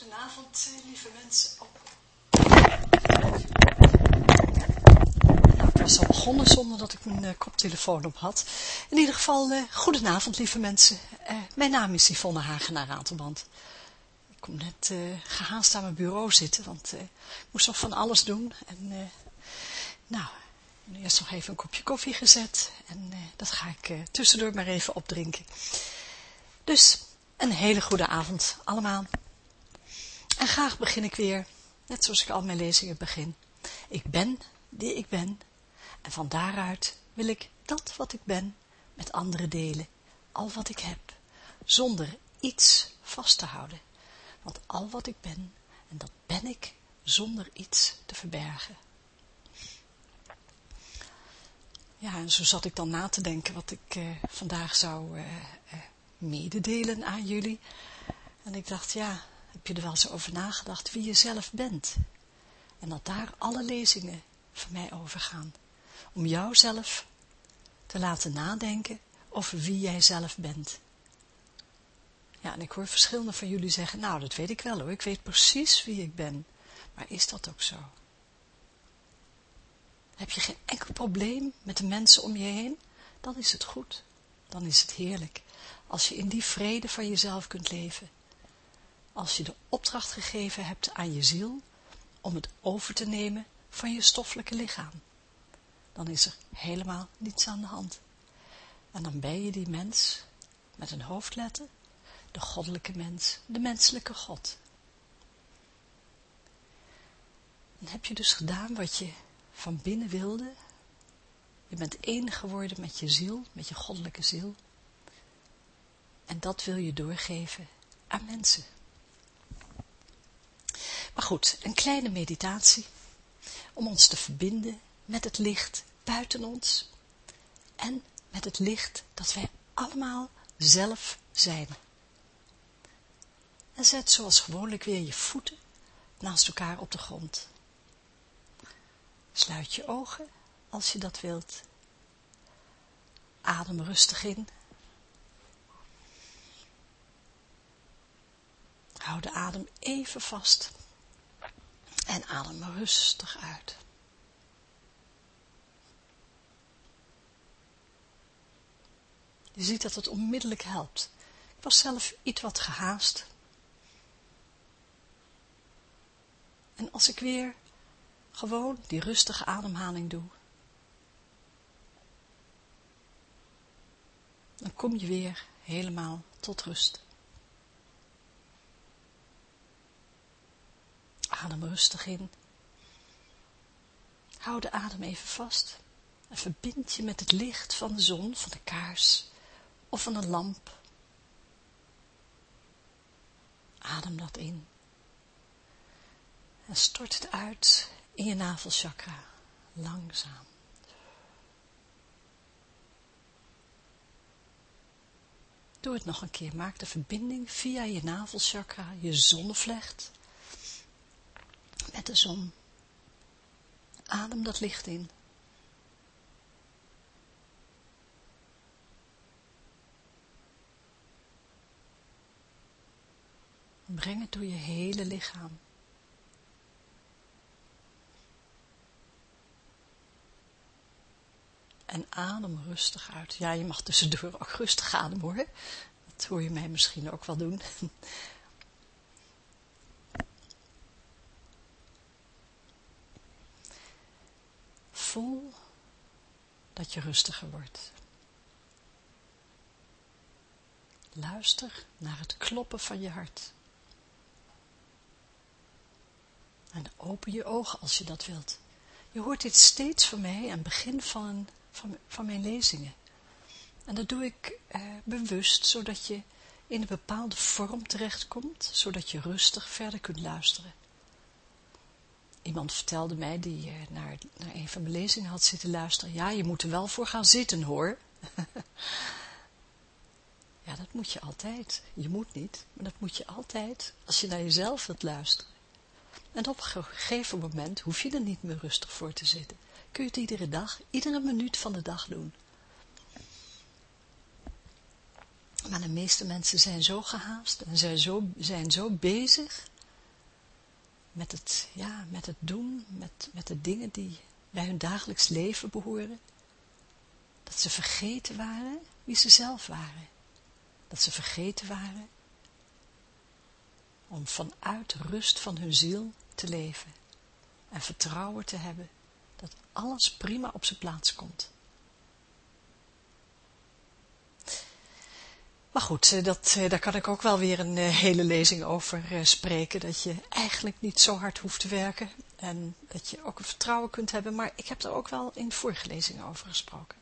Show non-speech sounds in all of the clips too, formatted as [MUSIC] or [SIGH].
Goedenavond, eh, lieve mensen. Nou, ik was al begonnen zonder dat ik mijn uh, koptelefoon op had. In ieder geval, uh, goedenavond, lieve mensen. Uh, mijn naam is Yvonne Hagenaar Ratelband. Ik kom net gehaast aan mijn bureau zitten, want ik moest nog van alles doen. En nou, eerst nog even een kopje koffie gezet. En dat ga ik tussendoor maar even opdrinken. Dus, een hele goede avond allemaal. En graag begin ik weer, net zoals ik al mijn lezingen begin. Ik ben die ik ben. En van daaruit wil ik dat wat ik ben met anderen delen. Al wat ik heb. Zonder iets vast te houden. Want al wat ik ben, en dat ben ik zonder iets te verbergen. Ja, en zo zat ik dan na te denken wat ik uh, vandaag zou uh, uh, mededelen aan jullie. En ik dacht, ja, heb je er wel eens over nagedacht wie je zelf bent? En dat daar alle lezingen van mij over gaan. Om jou zelf te laten nadenken over wie jij zelf bent. Ja, en ik hoor verschillende van jullie zeggen, nou, dat weet ik wel hoor, ik weet precies wie ik ben. Maar is dat ook zo? Heb je geen enkel probleem met de mensen om je heen? Dan is het goed. Dan is het heerlijk. Als je in die vrede van jezelf kunt leven als je de opdracht gegeven hebt aan je ziel om het over te nemen van je stoffelijke lichaam. Dan is er helemaal niets aan de hand. En dan ben je die mens met een hoofdletter, de goddelijke mens, de menselijke God. Dan heb je dus gedaan wat je van binnen wilde. Je bent één geworden met je ziel, met je goddelijke ziel. En dat wil je doorgeven aan mensen. Maar goed, een kleine meditatie om ons te verbinden met het licht buiten ons en met het licht dat wij allemaal zelf zijn. En zet zoals gewoonlijk weer je voeten naast elkaar op de grond. Sluit je ogen als je dat wilt. Adem rustig in. Hou de adem even vast en adem rustig uit. Je ziet dat het onmiddellijk helpt. Ik was zelf iets wat gehaast. En als ik weer gewoon die rustige ademhaling doe, dan kom je weer helemaal tot rust. Adem rustig in. Hou de adem even vast en verbind je met het licht van de zon, van de kaars of van een lamp. Adem dat in. En stort het uit in je navelchakra, langzaam. Doe het nog een keer. Maak de verbinding via je navelchakra, je zonnevlecht, met de zon. Adem dat licht in. Breng het door je hele lichaam. En adem rustig uit. Ja, je mag tussendoor ook rustig ademen hoor. Dat hoor je mij misschien ook wel doen. Voel dat je rustiger wordt. Luister naar het kloppen van je hart. En open je ogen als je dat wilt. Je hoort dit steeds van mij aan het begin van, van, van mijn lezingen. En dat doe ik eh, bewust, zodat je in een bepaalde vorm terechtkomt, zodat je rustig verder kunt luisteren iemand vertelde mij, die uh, naar, naar een van mijn lezingen had zitten luisteren, ja, je moet er wel voor gaan zitten hoor. [LAUGHS] ja, dat moet je altijd. Je moet niet, maar dat moet je altijd als je naar jezelf wilt luisteren. En op een gegeven moment hoef je er niet meer rustig voor te zitten. Kun je het iedere dag, iedere minuut van de dag doen. Maar de meeste mensen zijn zo gehaast en zijn zo, zijn zo bezig met het, ja, met het doen, met, met de dingen die bij hun dagelijks leven behoren. Dat ze vergeten waren wie ze zelf waren. Dat ze vergeten waren om vanuit rust van hun ziel te leven en vertrouwen te hebben dat alles prima op zijn plaats komt. Maar goed, eh, dat, eh, daar kan ik ook wel weer een eh, hele lezing over spreken, dat je eigenlijk niet zo hard hoeft te werken en dat je ook een vertrouwen kunt hebben, maar ik heb er ook wel in vorige lezingen over gesproken.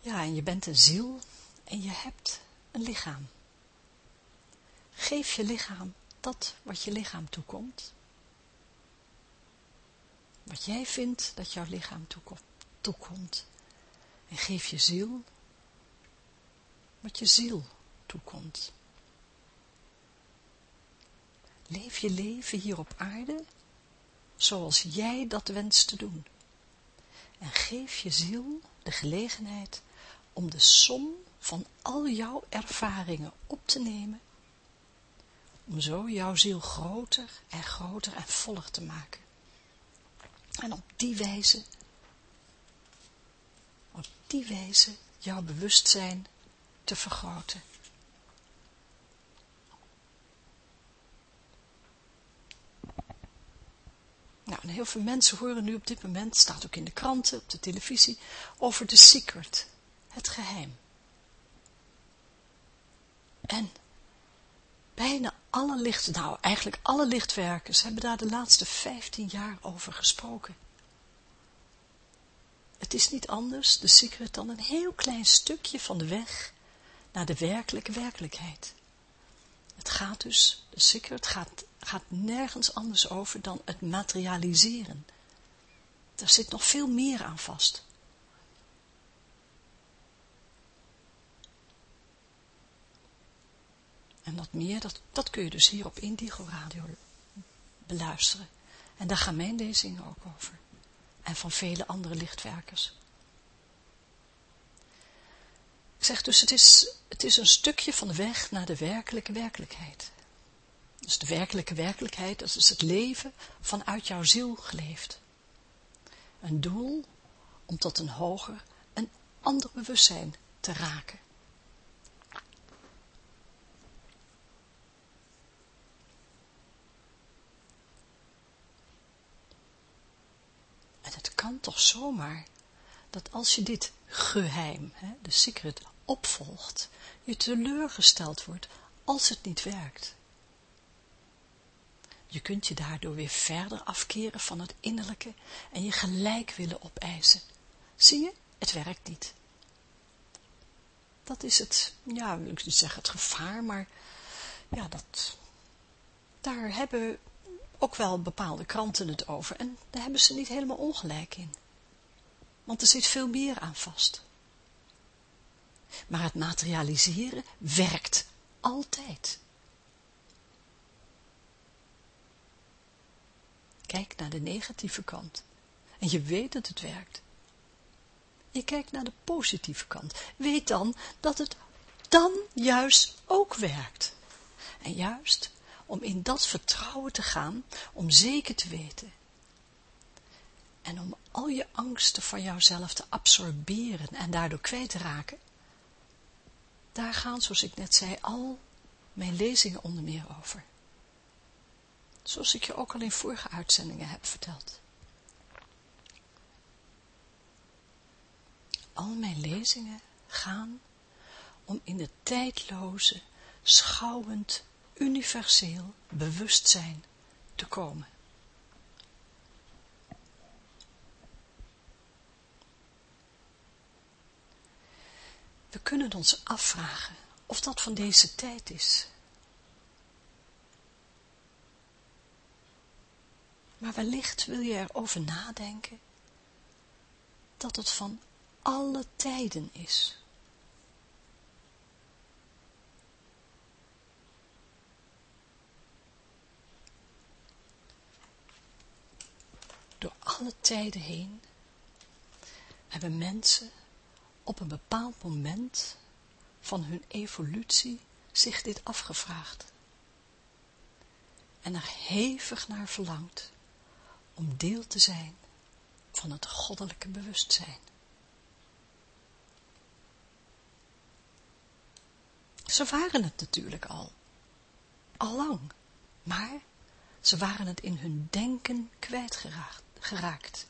Ja, en je bent een ziel en je hebt een lichaam. Geef je lichaam dat wat je lichaam toekomt. Wat jij vindt dat jouw lichaam toekomt. En geef je ziel wat je ziel toekomt. Leef je leven hier op aarde zoals jij dat wenst te doen. En geef je ziel de gelegenheid om de som van al jouw ervaringen op te nemen, om zo jouw ziel groter en groter en voller te maken. En op die wijze, op die wijze jouw bewustzijn te vergroten. Nou, heel veel mensen horen nu op dit moment, staat ook in de kranten, op de televisie, over de secret, het geheim. En bijna alle licht, nou eigenlijk alle lichtwerkers hebben daar de laatste 15 jaar over gesproken. Het is niet anders, de secret, dan een heel klein stukje van de weg naar de werkelijke werkelijkheid. Het gaat dus, de secret gaat, gaat nergens anders over dan het materialiseren. Er zit nog veel meer aan vast. En dat meer, dat, dat kun je dus hier op Indigo Radio beluisteren. En daar gaan mijn lezingen ook over. En van vele andere lichtwerkers. Ik zeg dus, het is, het is een stukje van de weg naar de werkelijke werkelijkheid. Dus de werkelijke werkelijkheid, dat is het leven vanuit jouw ziel geleefd. Een doel om tot een hoger, een ander bewustzijn te raken. En het kan toch zomaar dat als je dit geheim, hè, de secret, opvolgt, je teleurgesteld wordt als het niet werkt. Je kunt je daardoor weer verder afkeren van het innerlijke en je gelijk willen opeisen. Zie je, het werkt niet. Dat is het, ja, ik wil niet zeggen het gevaar, maar ja, dat, daar hebben ook wel bepaalde kranten het over en daar hebben ze niet helemaal ongelijk in. Want er zit veel meer aan vast. Maar het materialiseren werkt altijd. Kijk naar de negatieve kant. En je weet dat het werkt. Je kijkt naar de positieve kant. Weet dan dat het dan juist ook werkt. En juist om in dat vertrouwen te gaan, om zeker te weten. En om al je angsten van jouzelf te absorberen en daardoor kwijt te raken, daar gaan, zoals ik net zei, al mijn lezingen onder meer over. Zoals ik je ook al in vorige uitzendingen heb verteld. Al mijn lezingen gaan om in het tijdloze, schouwend, universeel bewustzijn te komen. We kunnen ons afvragen of dat van deze tijd is. Maar wellicht wil je erover nadenken dat het van alle tijden is. Door alle tijden heen hebben mensen op een bepaald moment van hun evolutie zich dit afgevraagd. en er hevig naar verlangt om deel te zijn van het goddelijke bewustzijn. Ze waren het natuurlijk al, allang, maar ze waren het in hun denken kwijtgeraakt.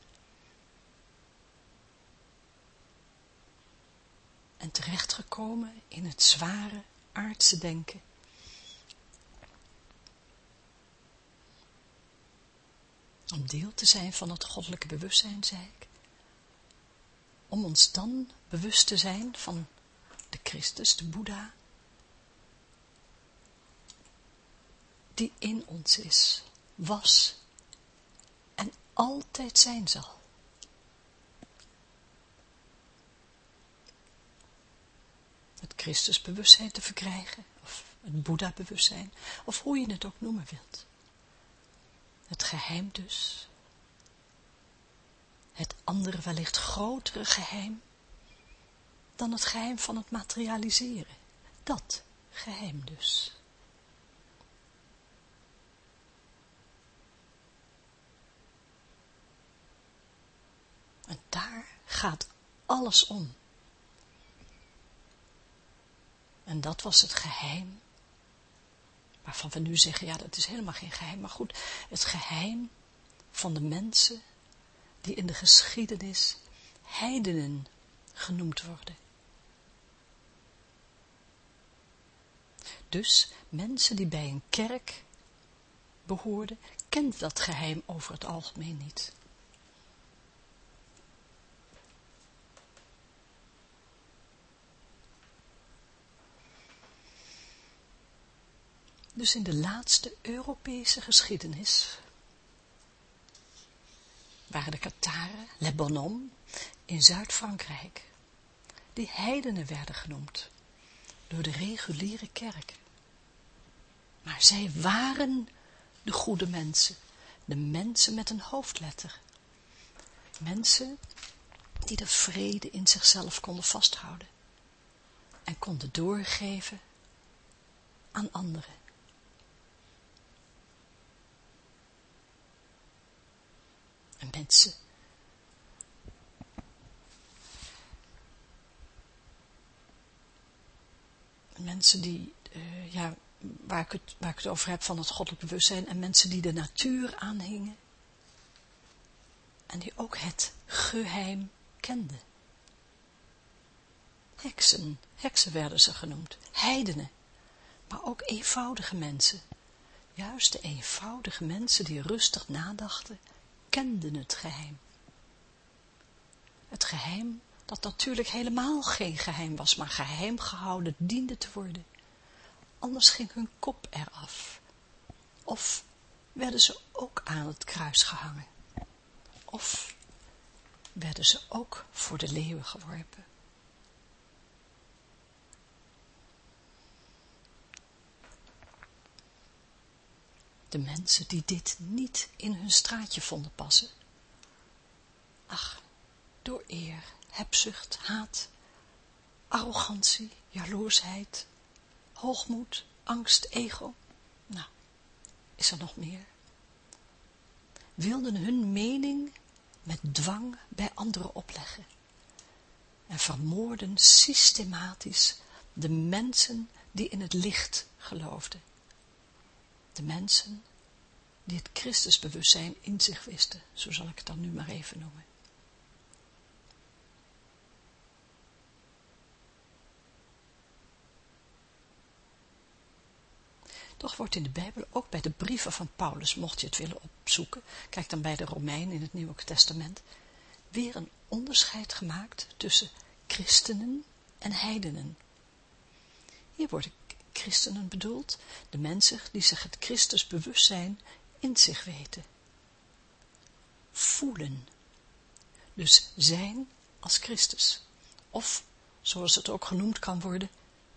En terechtgekomen in het zware aardse denken. Om deel te zijn van het goddelijke bewustzijn, zei ik. Om ons dan bewust te zijn van de Christus, de Boeddha, die in ons is, was en altijd zijn zal. Christusbewustzijn te verkrijgen, of het Boeddha-bewustzijn, of hoe je het ook noemen wilt. Het geheim dus, het andere wellicht grotere geheim, dan het geheim van het materialiseren. Dat geheim dus. En daar gaat alles om. En dat was het geheim, waarvan we nu zeggen, ja, dat is helemaal geen geheim, maar goed, het geheim van de mensen die in de geschiedenis heidenen genoemd worden. Dus mensen die bij een kerk behoorden, kent dat geheim over het algemeen niet. Dus in de laatste Europese geschiedenis, waren de Kataren, Le Bonhomme, in Zuid-Frankrijk, die heidenen werden genoemd, door de reguliere kerk. Maar zij waren de goede mensen, de mensen met een hoofdletter. Mensen die de vrede in zichzelf konden vasthouden en konden doorgeven aan anderen. Mensen. Mensen die, uh, ja, waar ik, het, waar ik het over heb van het goddelijk bewustzijn en mensen die de natuur aanhingen en die ook het geheim kenden. Heksen, heksen werden ze genoemd, heidenen, maar ook eenvoudige mensen. Juist de eenvoudige mensen die rustig nadachten kenden het geheim. Het geheim dat natuurlijk helemaal geen geheim was, maar geheim gehouden diende te worden. Anders ging hun kop eraf. Of werden ze ook aan het kruis gehangen. Of werden ze ook voor de leeuwen geworpen. De mensen die dit niet in hun straatje vonden passen. Ach, door eer, hebzucht, haat, arrogantie, jaloersheid, hoogmoed, angst, ego. Nou, is er nog meer? Wilden hun mening met dwang bij anderen opleggen en vermoorden systematisch de mensen die in het licht geloofden de mensen die het Christusbewustzijn in zich wisten, zo zal ik het dan nu maar even noemen. Toch wordt in de Bijbel, ook bij de brieven van Paulus, mocht je het willen opzoeken, kijk dan bij de Romein in het Nieuwe Testament, weer een onderscheid gemaakt tussen christenen en heidenen. Hier wordt christenen bedoeld, de mensen die zich het Christus bewustzijn in zich weten. Voelen. Dus zijn als Christus. Of, zoals het ook genoemd kan worden,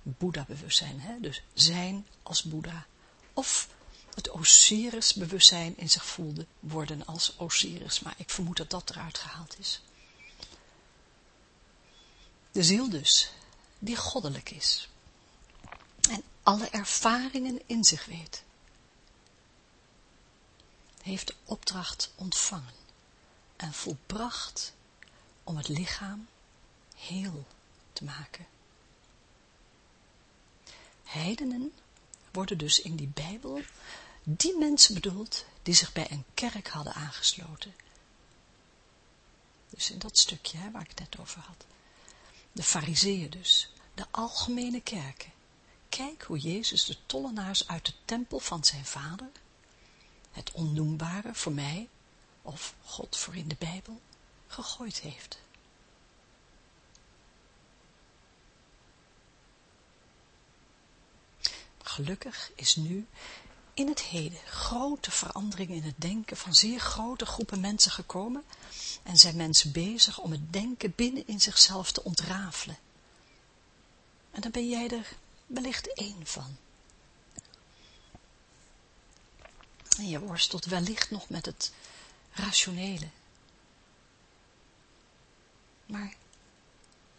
Boeddha-bewustzijn. Dus zijn als Boeddha. Of het Osiris-bewustzijn in zich voelde worden als Osiris. Maar ik vermoed dat dat eruit gehaald is. De ziel dus, die goddelijk is alle ervaringen in zich weet. heeft de opdracht ontvangen en volbracht om het lichaam heel te maken. Heidenen worden dus in die Bijbel die mensen bedoeld die zich bij een kerk hadden aangesloten. Dus in dat stukje hè, waar ik het net over had. De fariseeën dus, de algemene kerken. Kijk hoe Jezus de tollenaars uit de tempel van zijn vader, het onnoembare voor mij, of God voor in de Bijbel, gegooid heeft. Gelukkig is nu in het heden grote veranderingen in het denken van zeer grote groepen mensen gekomen en zijn mensen bezig om het denken binnen in zichzelf te ontrafelen. En dan ben jij er wellicht één van. En je worstelt wellicht nog met het rationele. Maar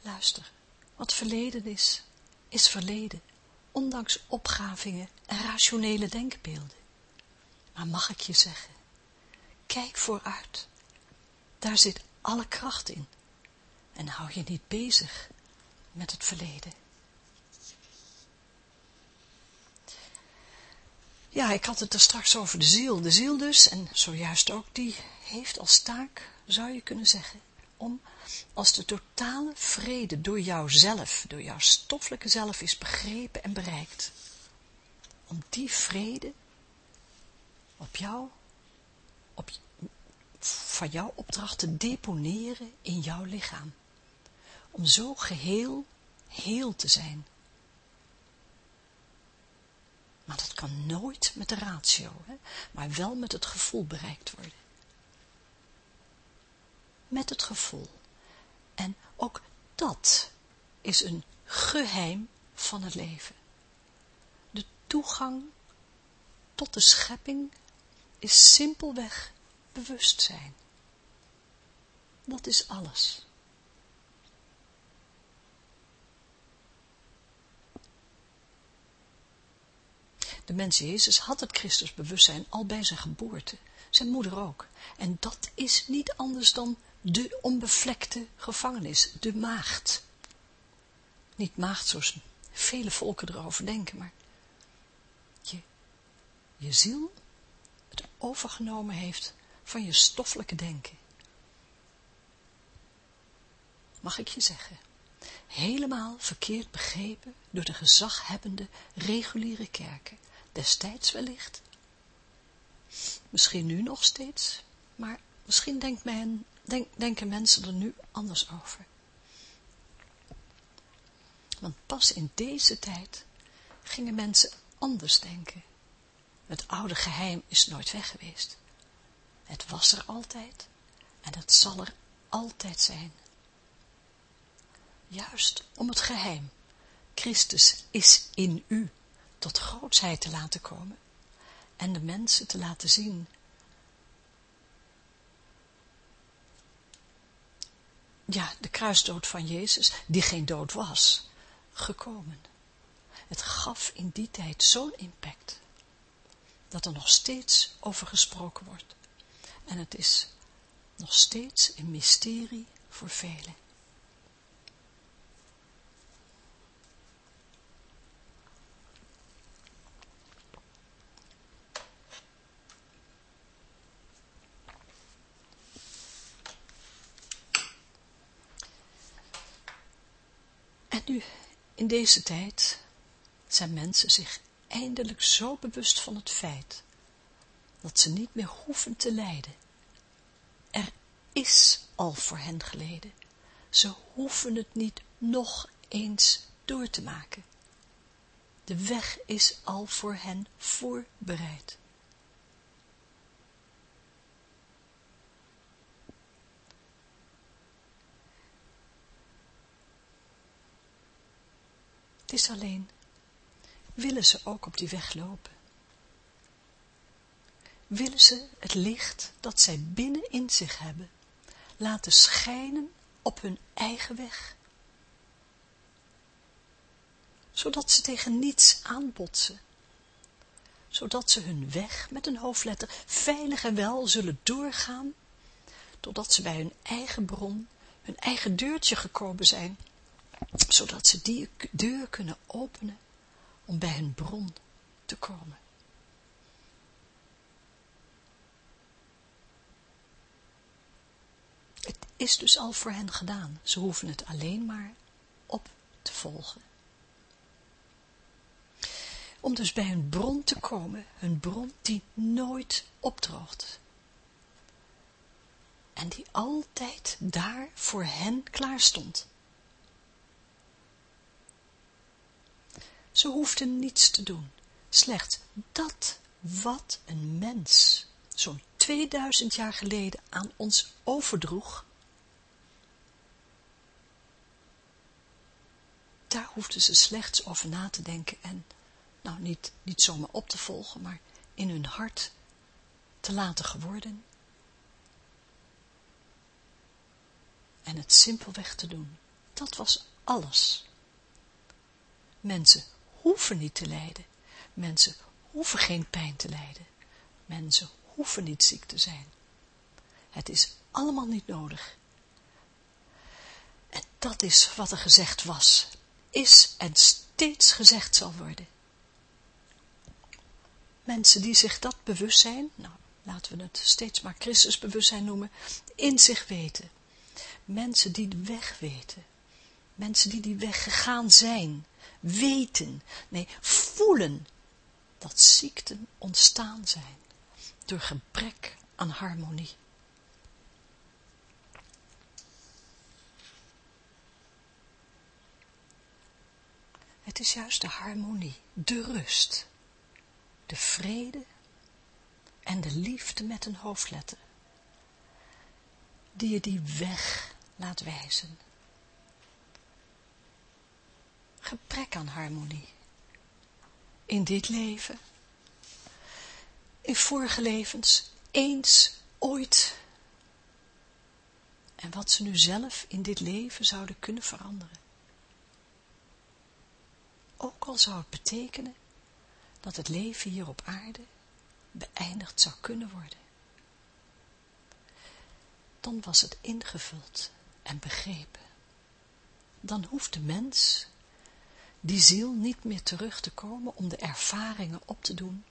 luister, wat verleden is, is verleden ondanks opgavingen en rationele denkbeelden. Maar mag ik je zeggen, kijk vooruit, daar zit alle kracht in en hou je niet bezig met het verleden. Ja, ik had het er straks over de ziel. De ziel dus, en zojuist ook, die heeft als taak, zou je kunnen zeggen, om als de totale vrede door jouzelf, door jouw stoffelijke zelf is begrepen en bereikt. Om die vrede op jou, op, van jouw opdracht te deponeren in jouw lichaam. Om zo geheel, heel te zijn. Maar dat kan nooit met de ratio, hè? maar wel met het gevoel bereikt worden met het gevoel. En ook dat is een geheim van het leven. De toegang tot de schepping is simpelweg bewustzijn. Dat is alles. De mens Jezus had het Christusbewustzijn al bij zijn geboorte, zijn moeder ook. En dat is niet anders dan de onbevlekte gevangenis, de maagd. Niet maagd zoals vele volken erover denken, maar je, je ziel het overgenomen heeft van je stoffelijke denken. Mag ik je zeggen, helemaal verkeerd begrepen door de gezaghebbende reguliere kerken, destijds wellicht, misschien nu nog steeds, maar misschien denkt men denk, denken mensen er nu anders over. Want pas in deze tijd gingen mensen anders denken. Het oude geheim is nooit weg geweest. Het was er altijd en het zal er altijd zijn. Juist om het geheim, Christus is in u, tot grootsheid te laten komen en de mensen te laten zien ja, de kruisdood van Jezus, die geen dood was, gekomen. Het gaf in die tijd zo'n impact, dat er nog steeds over gesproken wordt. En het is nog steeds een mysterie voor velen. Nu, in deze tijd, zijn mensen zich eindelijk zo bewust van het feit, dat ze niet meer hoeven te lijden. Er is al voor hen geleden. Ze hoeven het niet nog eens door te maken. De weg is al voor hen voorbereid. Is alleen, willen ze ook op die weg lopen? Willen ze het licht dat zij binnen in zich hebben, laten schijnen op hun eigen weg? Zodat ze tegen niets aanbotsen, zodat ze hun weg met een hoofdletter veilig en wel zullen doorgaan, totdat ze bij hun eigen bron, hun eigen deurtje gekomen zijn, zodat ze die deur kunnen openen om bij hun bron te komen. Het is dus al voor hen gedaan. Ze hoeven het alleen maar op te volgen. Om dus bij hun bron te komen, hun bron die nooit opdroogt. En die altijd daar voor hen klaar stond. Ze hoefden niets te doen, slechts dat wat een mens zo'n 2000 jaar geleden aan ons overdroeg, daar hoefden ze slechts over na te denken en, nou niet, niet zomaar op te volgen, maar in hun hart te laten geworden en het simpelweg te doen. Dat was alles. Mensen hoeven niet te lijden. Mensen hoeven geen pijn te lijden. Mensen hoeven niet ziek te zijn. Het is allemaal niet nodig. En dat is wat er gezegd was, is en steeds gezegd zal worden. Mensen die zich dat bewust zijn, nou, laten we het steeds maar Christusbewustzijn noemen, in zich weten. Mensen die de weg weten. Mensen die die weg gegaan zijn, weten, nee, voelen dat ziekten ontstaan zijn door gebrek aan harmonie. Het is juist de harmonie, de rust, de vrede en de liefde met een hoofdletter, die je die weg laat wijzen. Gebrek aan harmonie. In dit leven in vorige levens, eens, ooit. En wat ze nu zelf in dit leven zouden kunnen veranderen. Ook al zou het betekenen dat het leven hier op aarde beëindigd zou kunnen worden. Dan was het ingevuld en begrepen. Dan hoeft de mens, die ziel, niet meer terug te komen om de ervaringen op te doen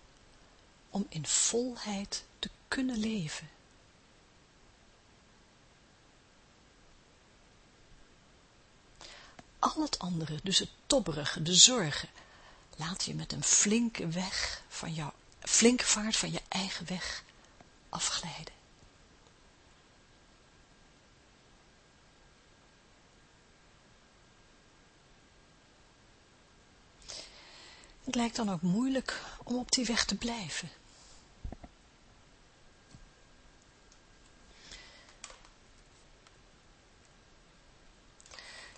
om in volheid te kunnen leven. Al het andere, dus het tobberige, de zorgen, laat je met een flinke weg van jouw, flinke vaart van je eigen weg afglijden. Het lijkt dan ook moeilijk om op die weg te blijven.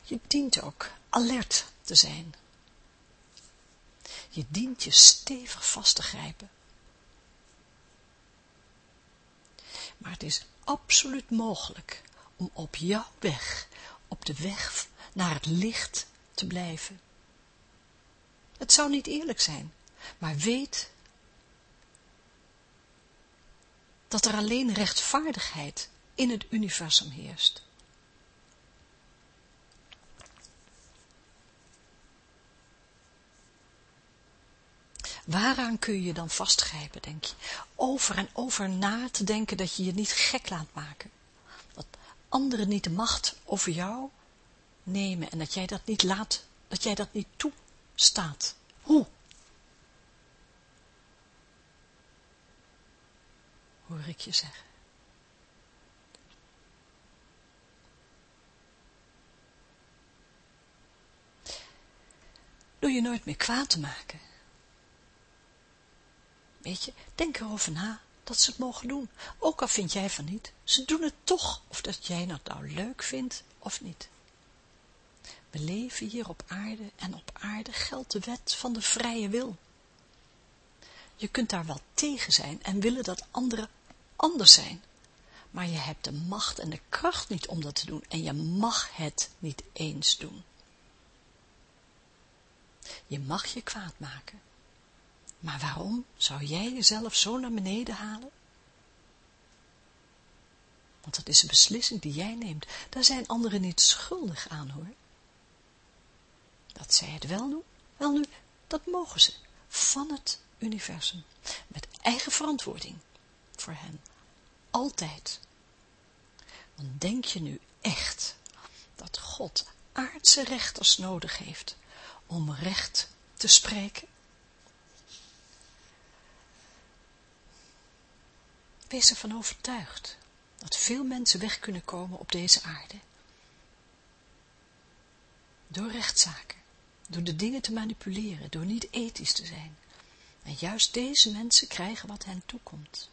Je dient ook alert te zijn. Je dient je stevig vast te grijpen. Maar het is absoluut mogelijk om op jouw weg, op de weg naar het licht te blijven. Het zou niet eerlijk zijn, maar weet dat er alleen rechtvaardigheid in het universum heerst. Waaraan kun je dan vastgrijpen, denk je? Over en over na te denken dat je je niet gek laat maken. Dat anderen niet de macht over jou nemen en dat jij dat niet laat, dat jij dat niet toestaat. Hoe? Hoor ik je zeggen. Door je nooit meer kwaad te maken Weet je, denk erover na dat ze het mogen doen. Ook al vind jij van niet. Ze doen het toch, of dat jij het nou leuk vindt of niet. We leven hier op aarde en op aarde geldt de wet van de vrije wil. Je kunt daar wel tegen zijn en willen dat anderen anders zijn. Maar je hebt de macht en de kracht niet om dat te doen en je mag het niet eens doen. Je mag je kwaad maken. Maar waarom zou jij jezelf zo naar beneden halen? Want dat is een beslissing die jij neemt. Daar zijn anderen niet schuldig aan hoor. Dat zij het wel doen, wel nu, dat mogen ze. Van het universum. Met eigen verantwoording. Voor hen. Altijd. Want denk je nu echt dat God aardse rechters nodig heeft om recht te spreken? Wees ervan overtuigd dat veel mensen weg kunnen komen op deze aarde. Door rechtszaken, door de dingen te manipuleren, door niet ethisch te zijn. En juist deze mensen krijgen wat hen toekomt.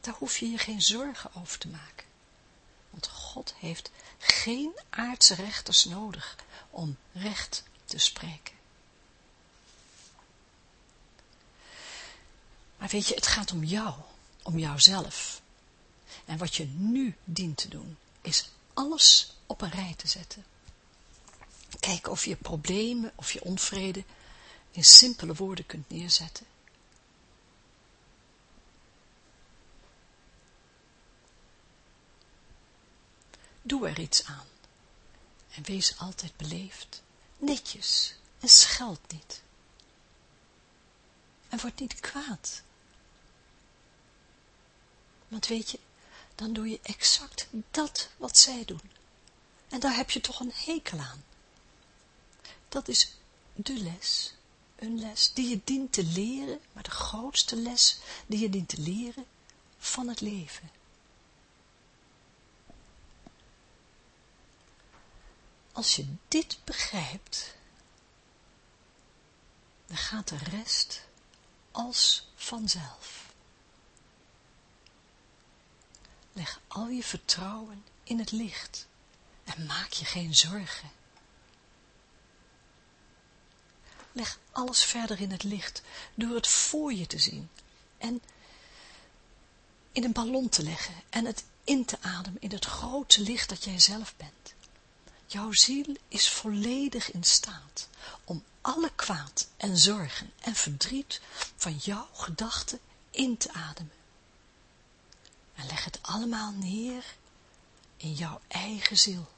Daar hoef je je geen zorgen over te maken. Want God heeft geen aardse rechters nodig om recht te spreken. Maar weet je, het gaat om jou, om jouzelf. En wat je nu dient te doen, is alles op een rij te zetten. Kijken of je problemen of je onvrede in simpele woorden kunt neerzetten. Doe er iets aan. En wees altijd beleefd, netjes en scheld niet. En word niet kwaad. Want weet je, dan doe je exact dat wat zij doen. En daar heb je toch een hekel aan. Dat is de les, een les die je dient te leren, maar de grootste les die je dient te leren van het leven. Als je dit begrijpt, dan gaat de rest als vanzelf. Leg al je vertrouwen in het licht en maak je geen zorgen. Leg alles verder in het licht door het voor je te zien en in een ballon te leggen en het in te ademen in het grote licht dat jij zelf bent. Jouw ziel is volledig in staat om alle kwaad en zorgen en verdriet van jouw gedachten in te ademen. En leg het allemaal neer in jouw eigen ziel.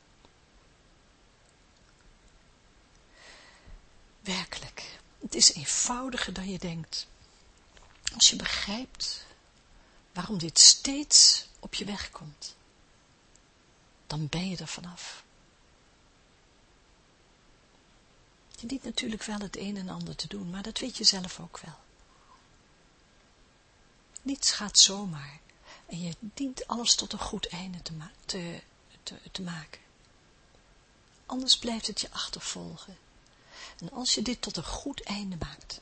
Werkelijk, het is eenvoudiger dan je denkt. Als je begrijpt waarom dit steeds op je weg komt, dan ben je er vanaf. Je dient natuurlijk wel het een en ander te doen, maar dat weet je zelf ook wel. Niets gaat zomaar. En je dient alles tot een goed einde te, te, te, te maken. Anders blijft het je achtervolgen. En als je dit tot een goed einde maakt,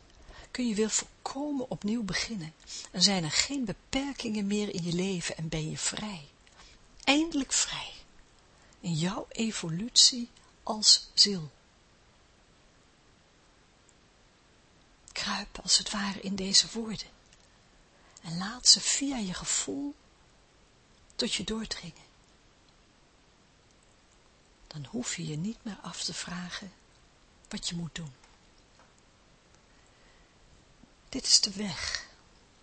kun je weer volkomen opnieuw beginnen. En zijn er geen beperkingen meer in je leven en ben je vrij. Eindelijk vrij. In jouw evolutie als ziel. Kruip als het ware in deze woorden. En laat ze via je gevoel tot je doordringen. Dan hoef je je niet meer af te vragen wat je moet doen. Dit is de weg.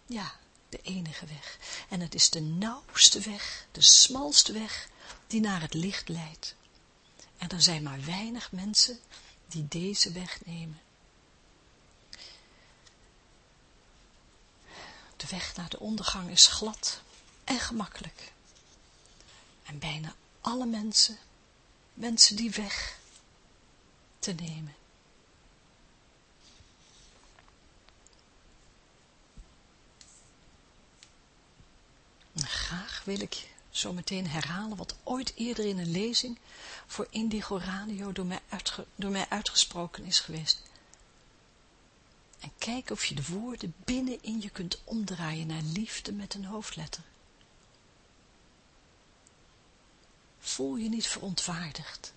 Ja, de enige weg. En het is de nauwste weg, de smalste weg die naar het licht leidt. En er zijn maar weinig mensen die deze weg nemen. De weg naar de ondergang is glad en gemakkelijk. En bijna alle mensen wensen die weg te nemen. graag wil ik zo meteen herhalen wat ooit eerder in een lezing voor Indigo Radio door mij, door mij uitgesproken is geweest. En kijk of je de woorden binnen in je kunt omdraaien naar liefde met een hoofdletter. Voel je niet verontwaardigd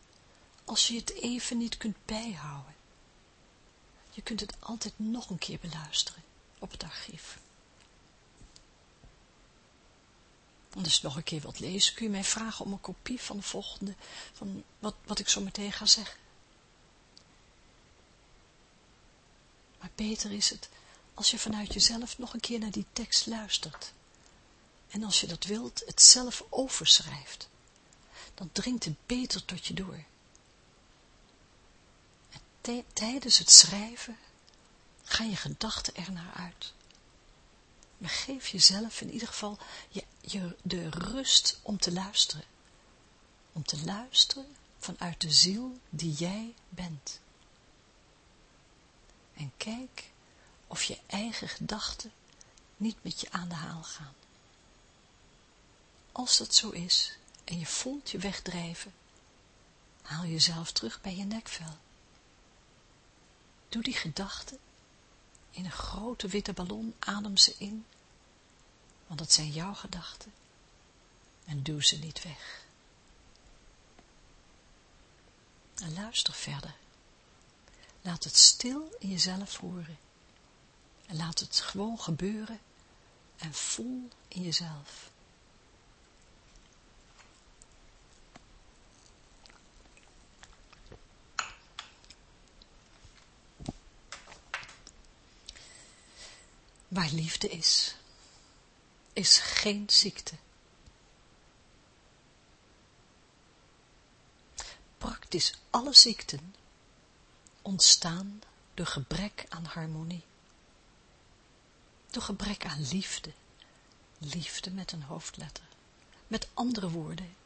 als je het even niet kunt bijhouden. Je kunt het altijd nog een keer beluisteren op het archief. En als je nog een keer wilt lezen, kun je mij vragen om een kopie van de volgende, van wat, wat ik zo meteen ga zeggen. Maar beter is het als je vanuit jezelf nog een keer naar die tekst luistert. En als je dat wilt, het zelf overschrijft. Dan dringt het beter tot je door. En tijdens het schrijven gaan je gedachten er naar uit. Maar geef jezelf in ieder geval je, je, de rust om te luisteren. Om te luisteren vanuit de ziel die jij bent. En kijk of je eigen gedachten niet met je aan de haal gaan. Als dat zo is en je voelt je wegdrijven, haal jezelf terug bij je nekvel. Doe die gedachten in een grote witte ballon, adem ze in, want dat zijn jouw gedachten, en doe ze niet weg. En luister verder. Laat het stil in jezelf horen. En laat het gewoon gebeuren en voel in jezelf. Waar liefde is, is geen ziekte. Praktisch alle ziekten ontstaan door gebrek aan harmonie. Door gebrek aan liefde. Liefde met een hoofdletter. Met andere woorden,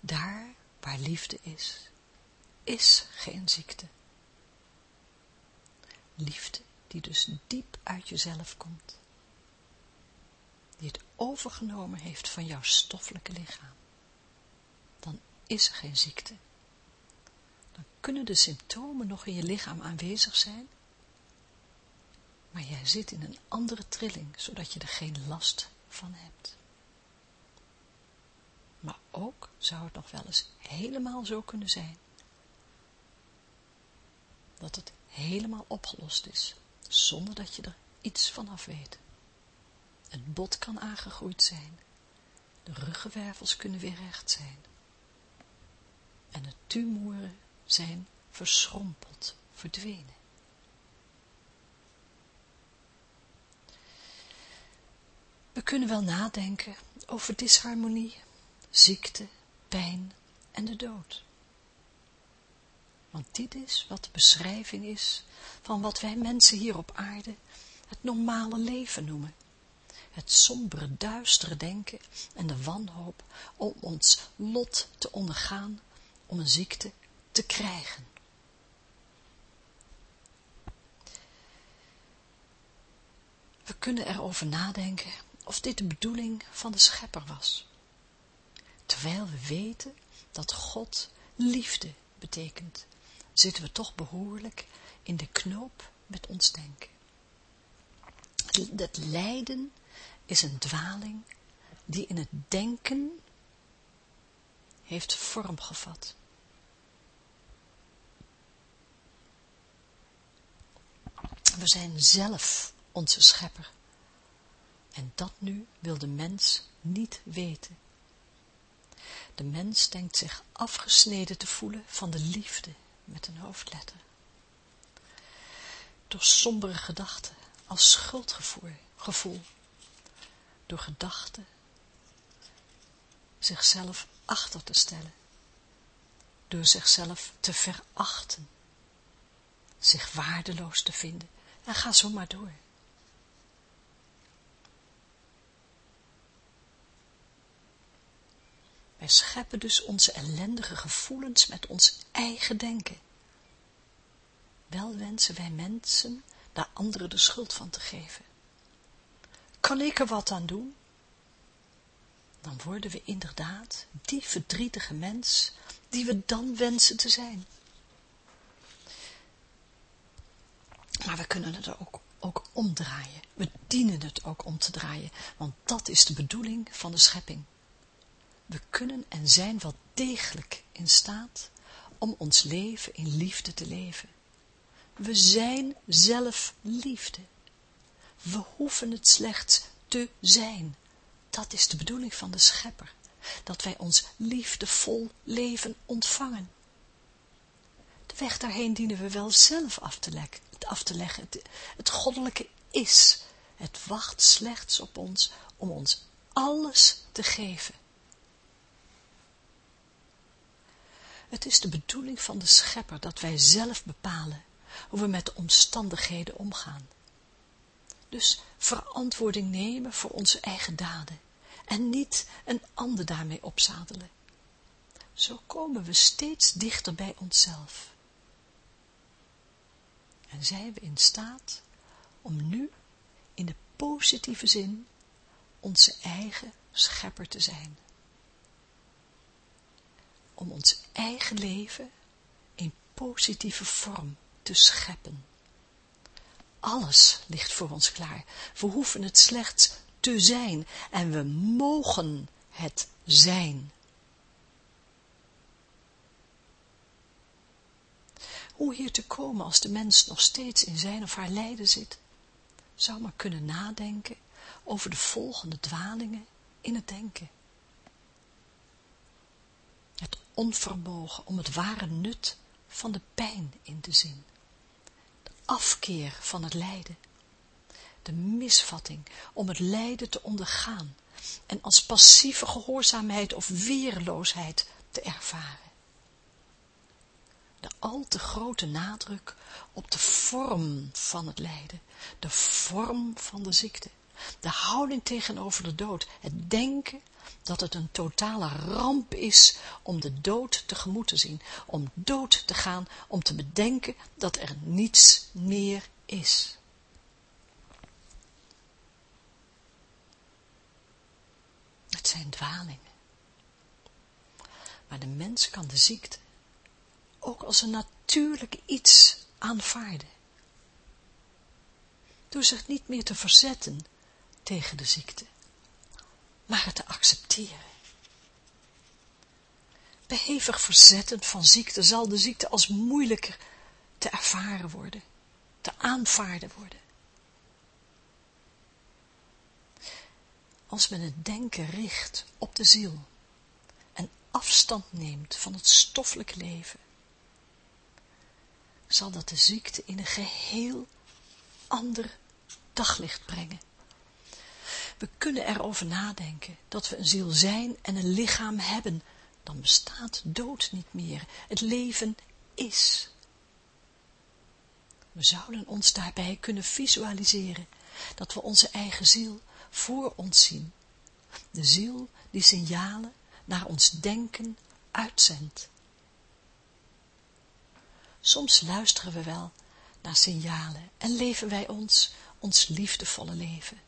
daar waar liefde is, is geen ziekte. Liefde die dus diep uit jezelf komt. Die het overgenomen heeft van jouw stoffelijke lichaam. Dan is er geen ziekte. Dan kunnen de symptomen nog in je lichaam aanwezig zijn, maar jij zit in een andere trilling, zodat je er geen last van hebt. Maar ook zou het nog wel eens helemaal zo kunnen zijn, dat het helemaal opgelost is, zonder dat je er iets van af weet. Het bot kan aangegroeid zijn, de ruggenwervels kunnen weer recht zijn, en de tumoren zijn verschrompeld, verdwenen. We kunnen wel nadenken over disharmonie, ziekte, pijn en de dood. Want dit is wat de beschrijving is van wat wij mensen hier op aarde het normale leven noemen. Het sombere, duistere denken en de wanhoop om ons lot te ondergaan, om een ziekte te krijgen. We kunnen erover nadenken of dit de bedoeling van de schepper was. Terwijl we weten dat God liefde betekent, zitten we toch behoorlijk in de knoop met ons denken. Het lijden is een dwaling die in het denken heeft vorm gevat. We zijn zelf onze schepper. En dat nu wil de mens niet weten. De mens denkt zich afgesneden te voelen van de liefde met een hoofdletter. Door sombere gedachten als schuldgevoel, door gedachten zichzelf achter te stellen, door zichzelf te verachten, zich waardeloos te vinden en ga zo maar door. Wij scheppen dus onze ellendige gevoelens met ons eigen denken. Wel wensen wij mensen daar anderen de schuld van te geven. Kan ik er wat aan doen? Dan worden we inderdaad die verdrietige mens die we dan wensen te zijn. Maar we kunnen het ook, ook omdraaien. We dienen het ook om te draaien, want dat is de bedoeling van de schepping. We kunnen en zijn wel degelijk in staat om ons leven in liefde te leven. We zijn zelf liefde. We hoeven het slechts te zijn. Dat is de bedoeling van de schepper. Dat wij ons liefdevol leven ontvangen. De weg daarheen dienen we wel zelf af te, af te leggen. Het goddelijke is. Het wacht slechts op ons om ons alles te geven. Het is de bedoeling van de schepper dat wij zelf bepalen hoe we met de omstandigheden omgaan. Dus verantwoording nemen voor onze eigen daden en niet een ander daarmee opzadelen. Zo komen we steeds dichter bij onszelf. En zijn we in staat om nu in de positieve zin onze eigen schepper te zijn. Om ons eigen leven in positieve vorm te scheppen. Alles ligt voor ons klaar. We hoeven het slechts te zijn en we mogen het zijn. Hoe hier te komen als de mens nog steeds in zijn of haar lijden zit, zou maar kunnen nadenken over de volgende dwalingen in het denken. Onvermogen om het ware nut van de pijn in te zien. De afkeer van het lijden. De misvatting om het lijden te ondergaan en als passieve gehoorzaamheid of weerloosheid te ervaren. De al te grote nadruk op de vorm van het lijden, de vorm van de ziekte, de houding tegenover de dood, het denken dat het een totale ramp is om de dood tegemoet te zien, om dood te gaan, om te bedenken dat er niets meer is. Het zijn dwalingen. Maar de mens kan de ziekte ook als een natuurlijk iets aanvaarden. Door zich niet meer te verzetten tegen de ziekte, maar het te accepteren. Bij hevig verzetten van ziekte zal de ziekte als moeilijker te ervaren worden, te aanvaarden worden. Als men het denken richt op de ziel en afstand neemt van het stoffelijk leven, zal dat de ziekte in een geheel ander daglicht brengen. We kunnen erover nadenken dat we een ziel zijn en een lichaam hebben, dan bestaat dood niet meer. Het leven is. We zouden ons daarbij kunnen visualiseren dat we onze eigen ziel voor ons zien. De ziel die signalen naar ons denken uitzendt. Soms luisteren we wel naar signalen en leven wij ons, ons liefdevolle leven.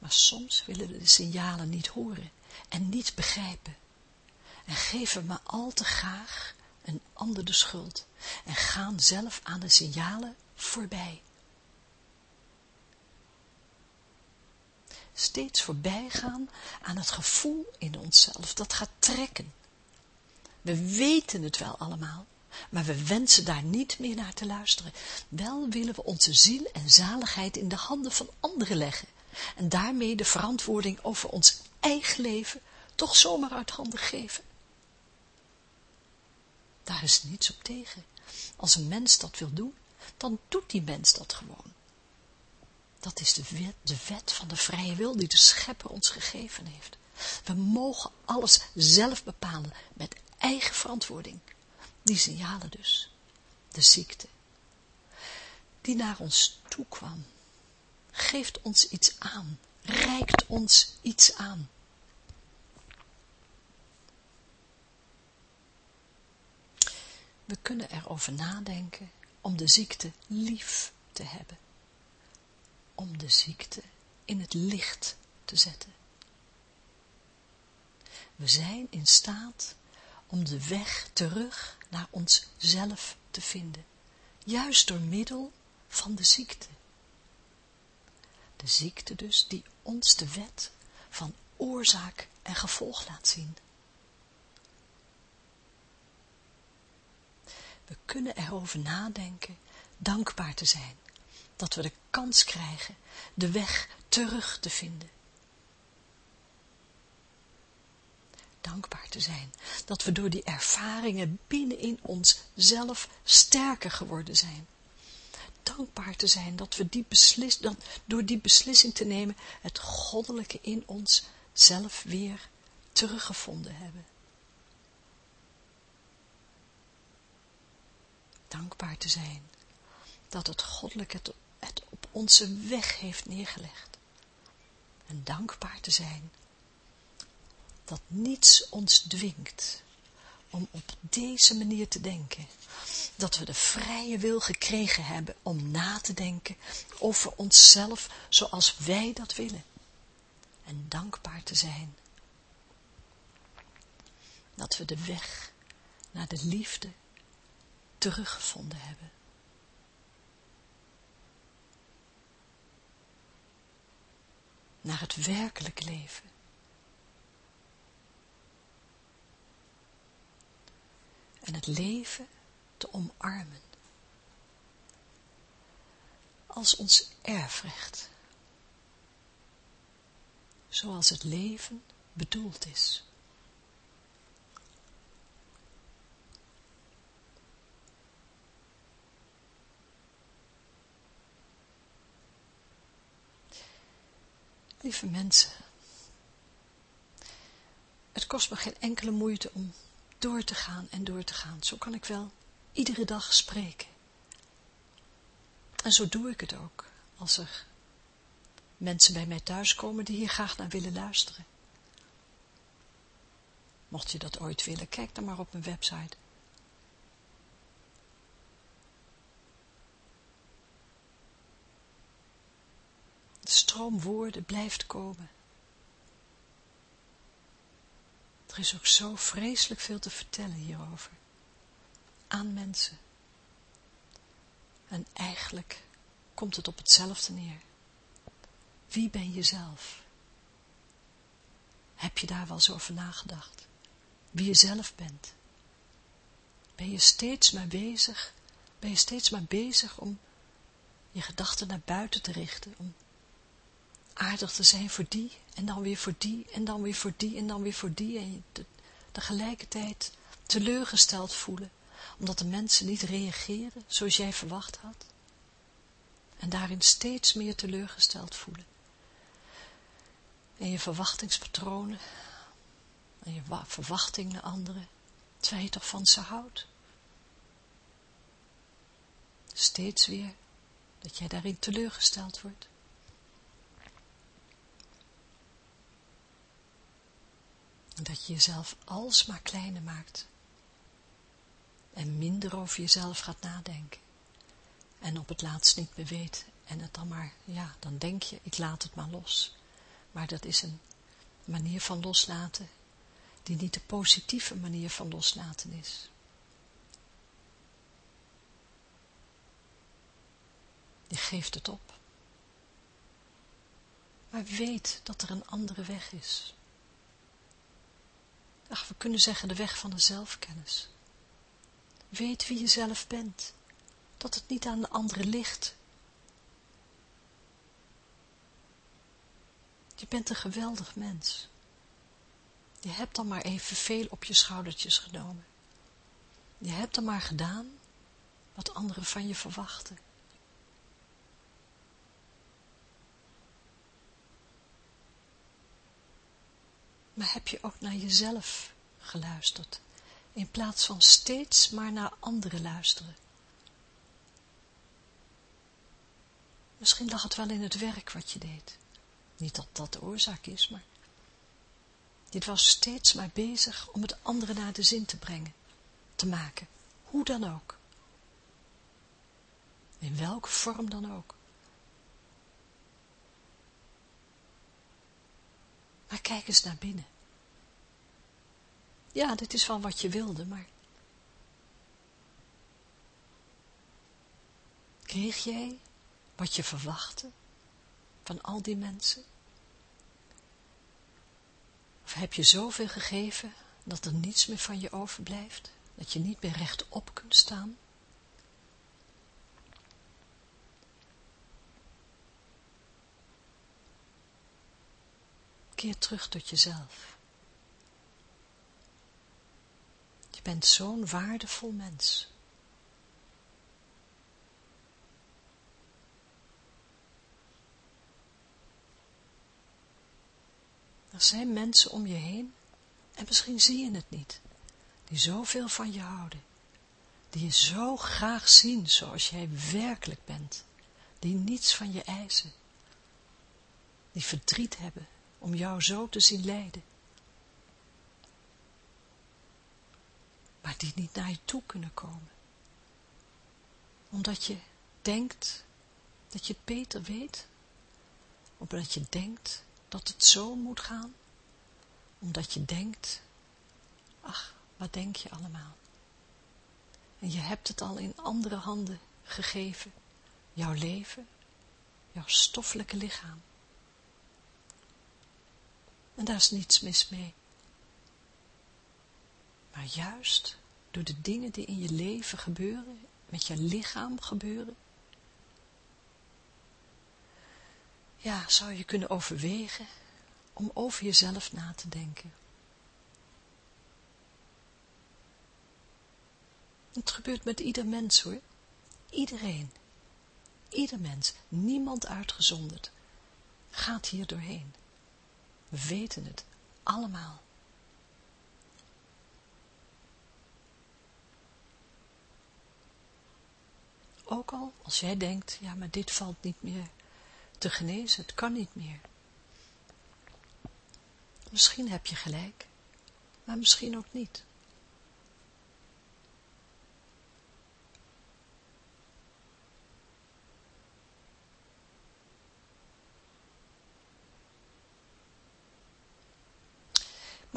Maar soms willen we de signalen niet horen en niet begrijpen. En geven maar al te graag een ander de schuld en gaan zelf aan de signalen voorbij. Steeds voorbij gaan aan het gevoel in onszelf, dat gaat trekken. We weten het wel allemaal, maar we wensen daar niet meer naar te luisteren. Wel willen we onze ziel en zaligheid in de handen van anderen leggen en daarmee de verantwoording over ons eigen leven toch zomaar uit handen geven. Daar is niets op tegen. Als een mens dat wil doen, dan doet die mens dat gewoon. Dat is de wet, de wet van de vrije wil die de schepper ons gegeven heeft. We mogen alles zelf bepalen met eigen verantwoording. Die signalen dus, de ziekte, die naar ons toe kwam, geeft ons iets aan, reikt ons iets aan. We kunnen erover nadenken om de ziekte lief te hebben, om de ziekte in het licht te zetten. We zijn in staat om de weg terug naar onszelf te vinden, juist door middel van de ziekte. De ziekte dus die ons de wet van oorzaak en gevolg laat zien. We kunnen erover nadenken dankbaar te zijn, dat we de kans krijgen de weg terug te vinden. dankbaar te zijn. Dat we door die ervaringen binnenin ons zelf sterker geworden zijn. Dankbaar te zijn dat we die dat door die beslissing te nemen het goddelijke in ons zelf weer teruggevonden hebben. Dankbaar te zijn dat het goddelijke het op onze weg heeft neergelegd. En dankbaar te zijn dat niets ons dwingt om op deze manier te denken. Dat we de vrije wil gekregen hebben om na te denken over onszelf zoals wij dat willen. En dankbaar te zijn. Dat we de weg naar de liefde teruggevonden hebben. Naar het werkelijke leven. En het leven te omarmen. Als ons erfrecht. Zoals het leven bedoeld is. Lieve mensen, het kost me geen enkele moeite om door te gaan en door te gaan. Zo kan ik wel iedere dag spreken. En zo doe ik het ook, als er mensen bij mij thuiskomen die hier graag naar willen luisteren. Mocht je dat ooit willen, kijk dan maar op mijn website. De stroom woorden blijft komen. Er is ook zo vreselijk veel te vertellen hierover. Aan mensen. En eigenlijk komt het op hetzelfde neer. Wie ben je zelf? Heb je daar wel eens over nagedacht? Wie je zelf bent? Ben je steeds maar bezig, ben je steeds maar bezig om je gedachten naar buiten te richten, om aardig te zijn voor die, en dan weer voor die, en dan weer voor die, en dan weer voor die, en je te, tegelijkertijd teleurgesteld voelen, omdat de mensen niet reageren zoals jij verwacht had, en daarin steeds meer teleurgesteld voelen. En je verwachtingspatronen, en je verwachting naar anderen, terwijl je toch van ze houdt. Steeds weer dat jij daarin teleurgesteld wordt. Dat je jezelf alsmaar kleiner maakt. En minder over jezelf gaat nadenken. En op het laatst niet meer weet. En het dan maar, ja, dan denk je, ik laat het maar los. Maar dat is een manier van loslaten, die niet de positieve manier van loslaten is. Je geeft het op. Maar weet dat er een andere weg is. Ach, we kunnen zeggen de weg van de zelfkennis. Weet wie je zelf bent, dat het niet aan de andere ligt. Je bent een geweldig mens. Je hebt dan maar even veel op je schoudertjes genomen. Je hebt dan maar gedaan wat anderen van je verwachten. Maar heb je ook naar jezelf geluisterd, in plaats van steeds maar naar anderen luisteren. Misschien lag het wel in het werk wat je deed. Niet dat dat de oorzaak is, maar dit was steeds maar bezig om het andere naar de zin te brengen, te maken, hoe dan ook. In welke vorm dan ook. Maar kijk eens naar binnen. Ja, dit is wel wat je wilde, maar... Kreeg jij wat je verwachtte van al die mensen? Of heb je zoveel gegeven dat er niets meer van je overblijft? Dat je niet meer rechtop kunt staan? Keer terug tot jezelf. Je bent zo'n waardevol mens. Er zijn mensen om je heen, en misschien zie je het niet, die zoveel van je houden, die je zo graag zien zoals jij werkelijk bent, die niets van je eisen, die verdriet hebben om jou zo te zien lijden, maar die niet naar je toe kunnen komen, omdat je denkt dat je het beter weet, omdat je denkt dat het zo moet gaan, omdat je denkt, ach, wat denk je allemaal? En je hebt het al in andere handen gegeven, jouw leven, jouw stoffelijke lichaam. En daar is niets mis mee. Maar juist door de dingen die in je leven gebeuren, met je lichaam gebeuren, ja, zou je kunnen overwegen om over jezelf na te denken. Het gebeurt met ieder mens hoor. Iedereen. Ieder mens. Niemand uitgezonderd. Gaat hier doorheen. We weten het. Allemaal. Ook al als jij denkt, ja maar dit valt niet meer te genezen, het kan niet meer. Misschien heb je gelijk, maar misschien ook niet.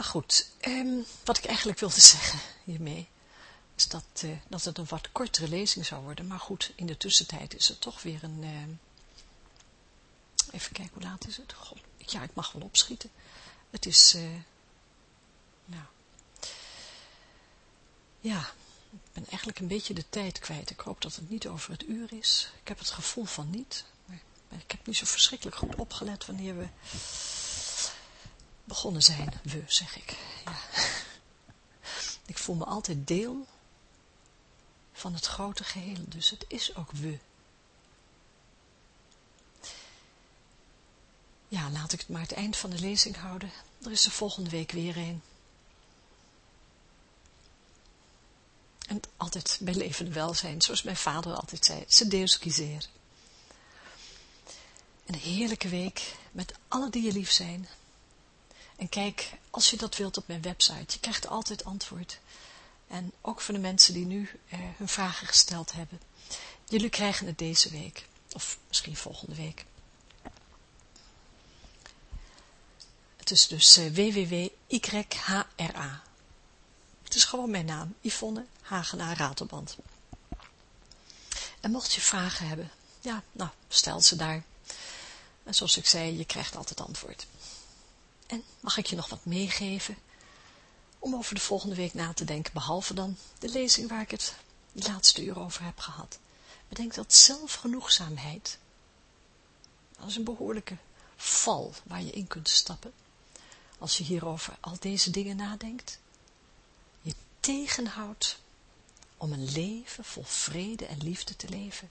Maar goed, ehm, wat ik eigenlijk wilde [LAUGHS] zeggen hiermee, is dat, eh, dat het een wat kortere lezing zou worden. Maar goed, in de tussentijd is het toch weer een... Uh, even kijken, hoe laat is het? Ja, ik mag wel opschieten. Het is, uh, nou, ja, ik ben eigenlijk een beetje de tijd kwijt. Ik hoop dat het niet over het uur is. Ik heb het gevoel van niet. Ik heb niet zo verschrikkelijk goed opgelet wanneer we begonnen zijn. We, zeg ik. Ja. [LAUGHS] Ik voel me altijd deel van het grote geheel. Dus het is ook we. Ja, laat ik het maar het eind van de lezing houden. Er is er volgende week weer een. En altijd bij levende welzijn, zoals mijn vader altijd zei, ze deus. Een heerlijke week met alle die je lief zijn. En kijk, als je dat wilt op mijn website, je krijgt altijd antwoord. En ook voor de mensen die nu eh, hun vragen gesteld hebben. Jullie krijgen het deze week, of misschien volgende week. Het is dus uh, www.yhra. Het is gewoon mijn naam, Yvonne Hagenaar Ratelband. En mocht je vragen hebben, ja, nou, stel ze daar. En zoals ik zei, je krijgt altijd antwoord. En mag ik je nog wat meegeven om over de volgende week na te denken, behalve dan de lezing waar ik het de laatste uur over heb gehad. Bedenk dat zelfgenoegzaamheid, dat is een behoorlijke val waar je in kunt stappen, als je hierover al deze dingen nadenkt, je tegenhoudt om een leven vol vrede en liefde te leven.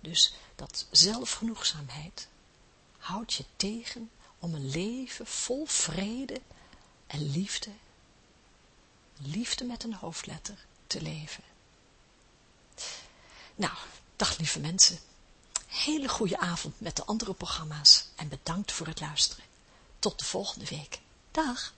Dus dat zelfgenoegzaamheid houdt je tegen om een leven vol vrede en liefde, liefde met een hoofdletter, te leven. Nou, dag lieve mensen, hele goede avond met de andere programma's en bedankt voor het luisteren. Tot de volgende week. Dag!